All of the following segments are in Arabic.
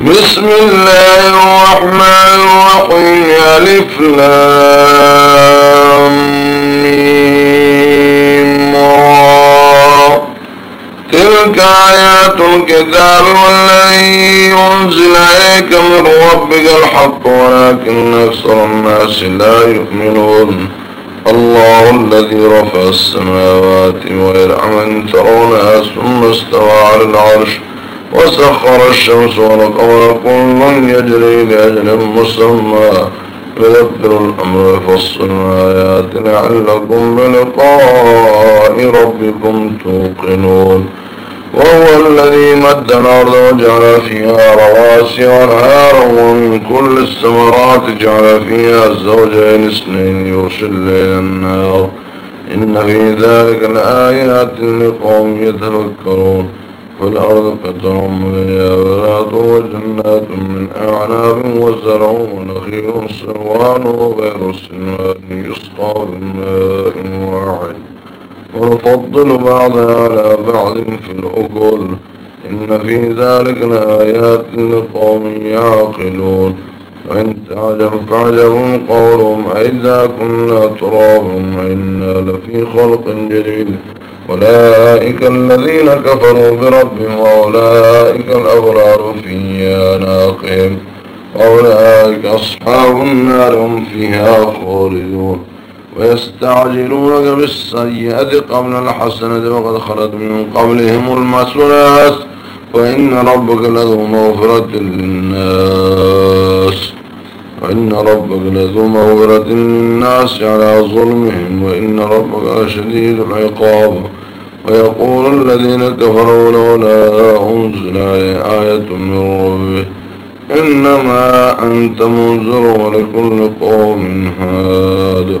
بسم الله الرحمن الرحيم. ألف تلك آيات الكتاب والذي أنزل إليك من ربك الحق ولكن أكثر الناس لا يؤمنون. الله الذي رفع السماوات والأرض ترونها ثم استوى على العرش. وسخر الشمس والقمر كل يجري لأجل مسمى. يدبر الأمر يفصل الآيات لعلكم بلقاء ربكم توقنون. وهو الذي مد الأرض وجعل فيها رواسي وأنهارا ومن كل الثمرات جعل فيها الزوجين اثنين يغشي الليل النار إن في ذلك لآيات لقوم يتفكرون والأرض قطع مليارات وجنات من أعناب وزرع ونخيل صوان وغير السنوات يسقى بماء واحد. ونفضل بعضها على بعض في الأكل. إن في ذلك لآيات لقوم يعقلون. وإن تعجب فعجب قولهم أئذا كنا ترابا وإنا لفي خلق جديد. أولئك الذين كفروا بربهم وأولئك الأبرار في أناقهم وأولئك أصحاب النار هم فيها خالدون ويستعجلونك بالسيئة قبل الحسنة وقد خلت من قبلهم المسلات وإن ربك لذو مغفرة للناس وإن ربك لذو مغفرة للناس على ظلمهم وإن ربك شديد العقاب. ويقول الذين كفروا لولا أنزل آية من ربه إنما أنت منذر ولكل قوم هاد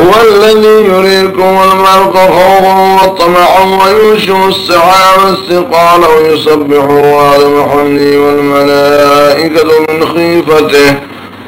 هو الذي يريكم الملك خوفا وطمعا وينشئ السحاب الثقال ويسبح الرعد بحمده والملائكة من خيفته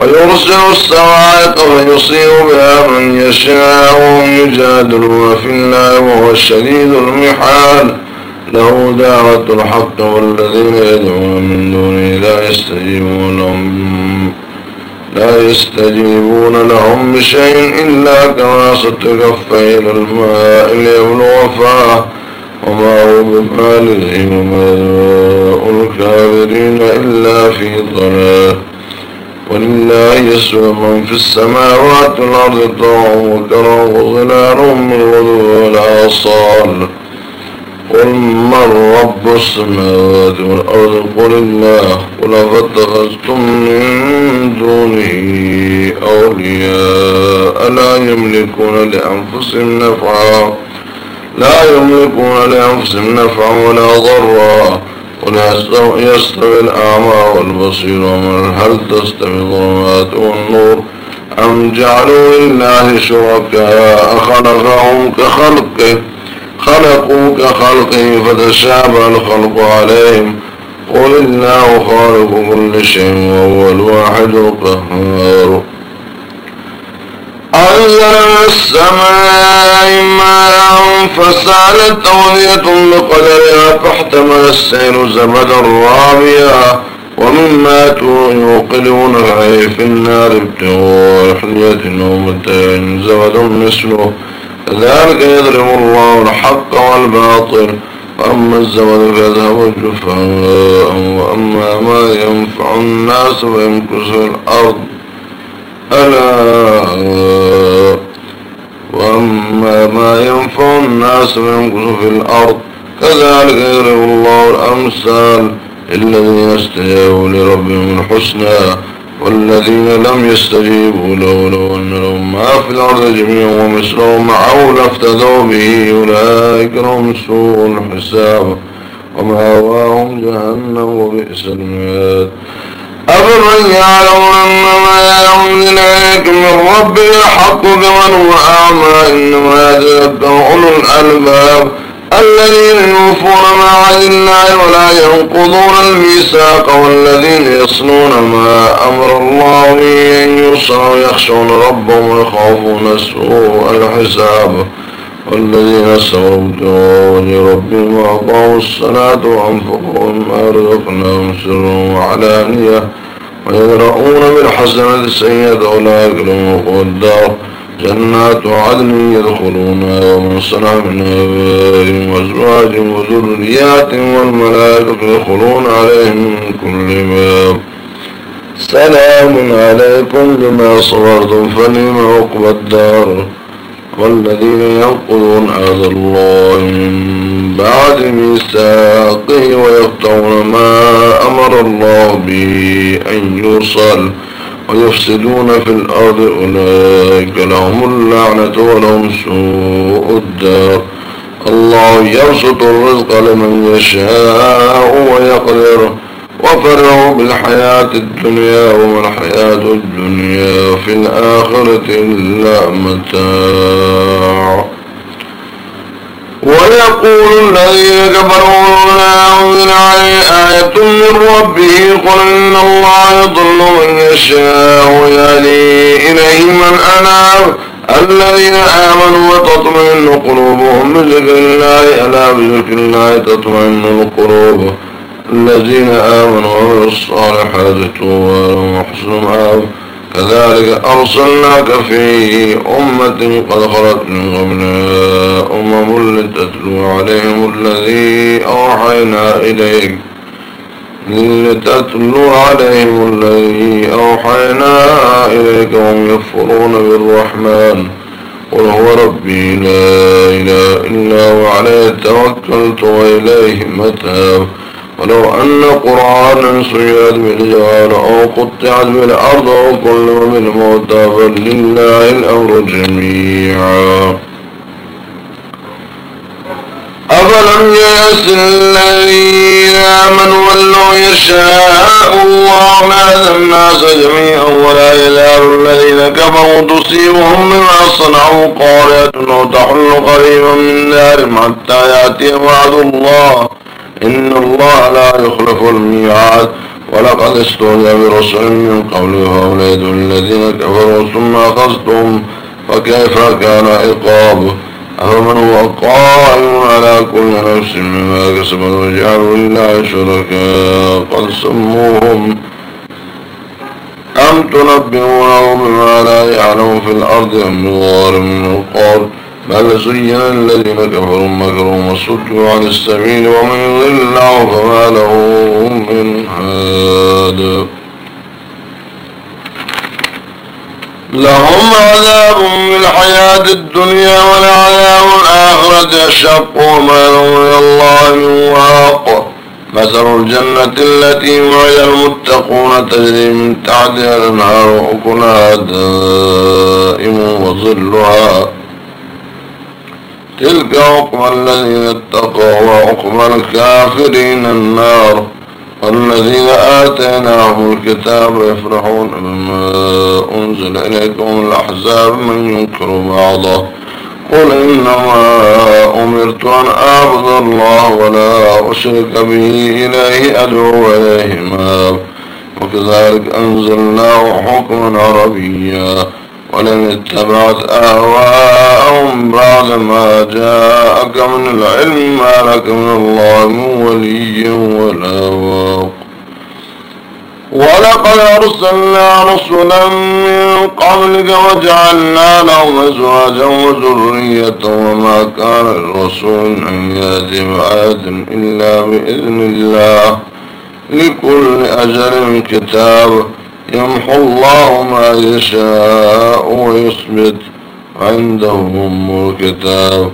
ويرسل السواعق فيصيب بها من يشاء ويجادل في الله وهو الشديد المحال. له دعوة الحق والذين يدعون من دونه لا يستجيبون لهم. لا يستجيبون لهم بشيء إلا كما كفيه إلى الماء ليبلغ فاه وما هو ببالغه وما الكافرين إلا في ضلال. ولله يسوى من في السماوات والأرض طوعا وكرا وظلالهم بالغدو والآصال. قل من رب السماوات والأرض قل الله قل فاتخذتم من دونه أولياء لا يملكون لأنفسهم نفعا لا يملكون لأنفسهم نفعا ولا ضرا قل يستوي الأعمى والبصير ومن هل تستوي الظلمات والنور؟ أم جعلوا لله شركاء خلقهم كخلقه؟ خلقوا كخلقه فتشابه الخلق عليهم. قل الله خالق كل شيء وهو الواحد القهار. أنزل من السماء ماء فسالت أودية بقدرها فاحتمل السير زبدا رابيا ومما يوقلون عليه في النار ابتغوا حلية ومتاع زبد مثله. كذلك يضرب الله الحق والباطل. وأما الزمن فيذهب جفاء وأما ما ينفع الناس فيمكس الأرض. ألا وأما ما ينفع الناس وينقص في الأرض. كذلك يضرب الله الأمثال الذين استجابوا لربهم الحسنى. والذين لم يستجيبوا له لو أن لهم ما في الأرض جميعا ومثله معه لافتدوا به أولئك لهم سوء الحساب ومأواهم جهنم وبئس المهاد. أفمن يعلم أن ما ينزل إليك من ربه الحق بمن هو أعمى إنما يتذكر أولو الألباب الذين يوفون ما عهد الله ولا ينقضون الميثاق والذين يصلون ما أمر الله أن يوصل ويخشون ربهم ويخافون سوء الحساب والذين صبروا وجه ربهم وأطاعوا الصلاة وأنفقوا مما رزقناهم سرا وعلانية ويدرؤون بالحسنة السيئة أولئك لهم الدار جنات عدن يدخلونها ومن صنع من آبائهم وأزواجهم وذريات والملائكة يدخلون عليهم من كل باب. سلام عليكم بما صبرتم فنعم عقبى الدار. والذين ينقضون عهد الله من بعد ميثاقه ويقطعون ما أمر الله به أن يوصل ويفسدون في الأرض أولئك لهم اللعنة ولهم سوء الدار. الله يبسط الرزق لمن يشاء ويقدر. وفرعوا بالحياة الدنيا وما الحياة الدنيا في الآخرة إلا متاع. ويقول الذين كفروا لا أنزل عليه آية من ربه قل إن الله يضل من يشاء ويهدي إليه من أناب. الذين آمنوا وتطمئن قلوبهم بذكر الله ألا بذكر الله تطمئن القلوب. الذين آمنوا وعملوا الصالحات توبى وحسن مآب كذلك أرسلناك في أمة قد خلت من قبلها أمم لتتلو عليهم الذي أوحينا إليك. لتتلو عليهم الذي أوحينا إليك وهم يكفرون بالرحمن. قل هو ربي لا إله إلا هو عليه توكلت وإليه متاب ولو أن قرآنا سيئت بالجوار أو قطعت بالأرض أو كل بالموتى فلله الأمر جميعا. أفلم يأس الذين يشاء الله ما الناس جميعا ولا يزال الذين كفروا تصيبهم بما صنعوا قارئة أو تحل قريبا من دارهم حتى يأتي وعد الله. إن الله لا يخلف الميعاد. ولقد استهزأ برسل من قبل هؤلاء الذين كفروا ثم أخذتهم. فكيف كان عقاب؟ أفمن هو قائم على كل نفس بما كسبت وجعلوا لله شركاء قد سموهم أم تنبئونه بما لا يعلم في الأرض أم بظاهر من القول؟ بل زين الذين كفروا مكروا وصدوا عن السبيل ومن يضل الله فما له من هاد. لهم عذاب في الحياة الدنيا والعذاب الآخرة أشق وما من الله من واق مثل الجنة التي وعد المتقون تجري من تحتها الأنهار أكلها دائم وظلها. تلك عقبى الذين اتقوا وعقبى الكافرين النار. والذين آتيناهم الكتاب يفرحون بما أنزل إليكم الأحزاب من ينكر بعضه. قل إنما أمرت أن أعبد الله ولا أشرك به إليه أدعو إليه ماب وكذلك أنزلناه حكما عربيا. ولن اتبعت أهواءهم بعد ما جاءك من العلم ما لك من الله من ولي ولا واق. ولقد أرسلنا رسلا من قبلك وجعلنا لهم أزواجا وذرية وما كان الرسول أن يأتي بآية إلا بإذن الله لكل أجل كتاب. يمحو الله ما يشاء ويثبت عندهم الكتاب.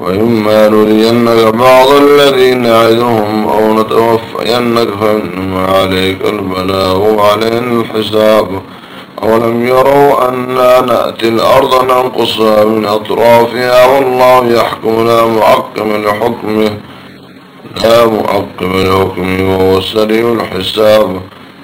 وإما نرينك بعض الذين نعدهم أو نتوفينك فإنما عليك البلاغ وعلينا الحساب. أولم يروا أنا نأتي الأرض ننقصها من أطرافها والله يحكم لا معقم لحكمه. لا معقم لحكمه وهو السريع الحساب.